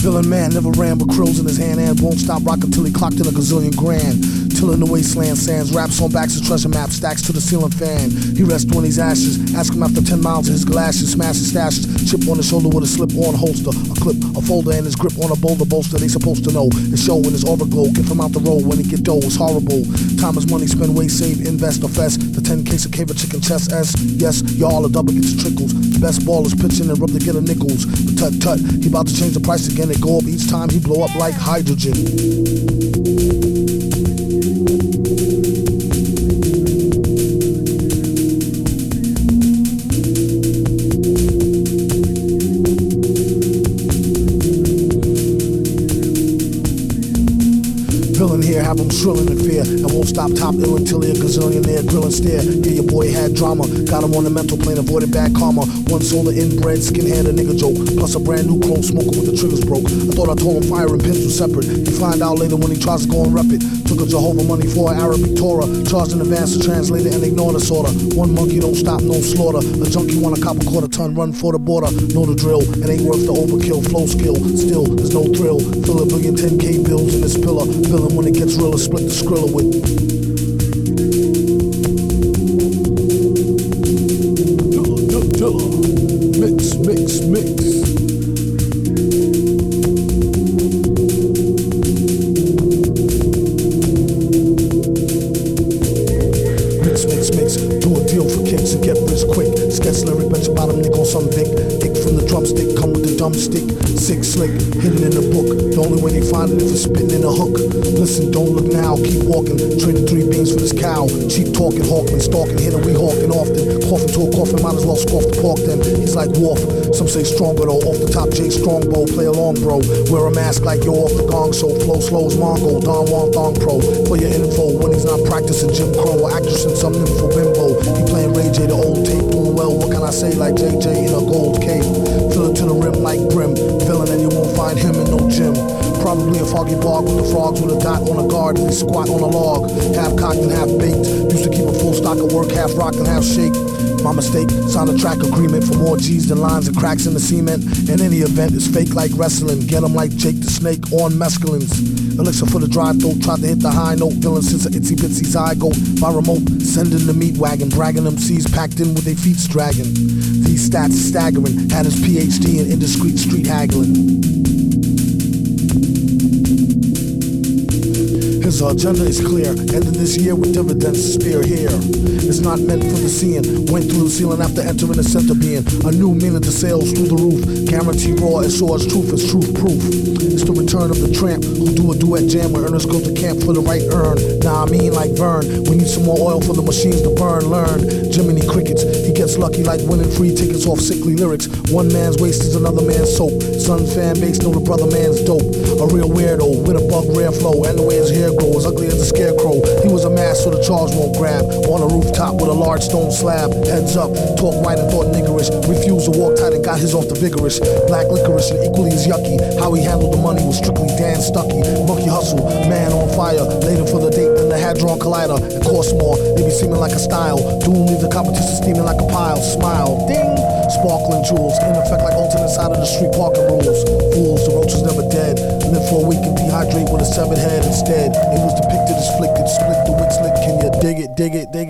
Villain man never ran with krills in his hand and won't stop rocking till he clocked in a gazillion grand. Till in the wasteland sands, raps on backs of treasure maps, stacks to the ceiling fan. He rests on his ashes, ask him after 10 miles of his glasses, smash his stashes, chip on his shoulder with a slip on holster, a clip, a folder, and his grip on a boulder bolster. They supposed to know. His show in his overglow, get him out the road when he get dough. It's horrible. Time is money, spend, waste, save, invest, or fest. The 10 case of cave of chicken chest S. Yes, y'all a double gets trickles. The best ballers pitching and rub to get a nickels. But tut tut, he about to change the price again. It go up each time he blow up like hydrogen. Villain here, have him shrilling in fear. I won't stop top ill until he a gazillionaire. Grill stare. Yeah, your boy had drama. Got him on the mental plane, avoided bad karma. One solar inbred, skinhead, a nigga joke. Plus a brand new clone smoker with the triggers broke. I thought I told him fire and pins were separate. You find out later when he tries to go and rep it. Took a Jehovah money for an Arabic Torah. Charged in advance to translate it and ignore the order. One monkey don't stop, no slaughter. A junkie want a cop a quarter ton, run for the border. Know the drill, it ain't worth the overkill. Flow skill, still, there's no thrill. Fill a billion 10k bills in this pillar. When it gets real, I split the skrilla with. Mix, mix, mix. Sketch lyric, bet bottom nick on some Vic. Dick from the drumstick, come dumb stick. Sick slick, hidden in the book. The only way they find it if it's spitting in a hook. Listen, don't look now, keep walking. Trading three beans for this cow. Cheap talking, hawking, stalking, hitting, we hawking often. Coughing to a coffin, might as well scoff the pork then. He's like Wolf. Some say stronger though. Off the top, Jay Strongbow, play along, bro. Wear a mask like you're off the gong, so flow slow as Mongo. Don Juan Tong Po. For your info, when he's not practicing Jim Crow or actress in some nympho bimbo. He playing Ray J, the old tape, well. What can I say? Like JJ in a gold cape. Fill it to the rim like brim. Villain, and you won't find him in no gym. Probably a foggy bog with the frogs with a dot on a guard and they squat on a log. Half cocked and half baked. Used to keep a full stock of work, half rock and half shake. My mistake, sign a track agreement for more G's than lines and cracks in the cement. In any event, it's fake like wrestling. Get 'em like Jake the Snake on mescalines. Elixir for the dry throat, tried to hit the high note. Villain since a itsy bitsy zygote. By remote, sending the meat wagon, bragging them C's packed in with their feet dragging. These stats staggering. Had his PhD in indiscreet street haggling. His agenda is clear, ending this year with dividends spear here. It's not meant for the seeing. Went through the ceiling after entering the center being. A new meaning to sales through the roof. Guarantee raw sure as truth is truth proof. It's the return of the tramp who do a duet jam where earners go to camp for the right earn. Nah, I mean like Vern. We need some more oil for the machines to burn. Learn. Jiminy Crickets. He gets lucky like winning free tickets off sickly lyrics. One man's waste is another man's soap. Son fan base know the brother man's dope. A real weirdo with a bug rare flow and the way his hair grows ugly as a scarecrow. He was a mask so the charge won't grab. On a rooftop with a large stone slab. Heads up, talk right and thought niggerish. Refused to walk tight and got his off the vigorous. Black licorice and equally as yucky. How he handled the money was strictly Dan Stucky. Monkey hustle, man on fire. Later for the date the Hadron Collider. And cost more, be seeming like a style. Doom leave the competition steaming like a pile. Smile, ding. Sparkling jewels, in effect like alternate side of the street parking rules. Fools, the roach was never dead. Live for a week and dehydrate with a severed head instead. It was depicted as flick, it split the wick slick. Can you dig it, dig it, dig it?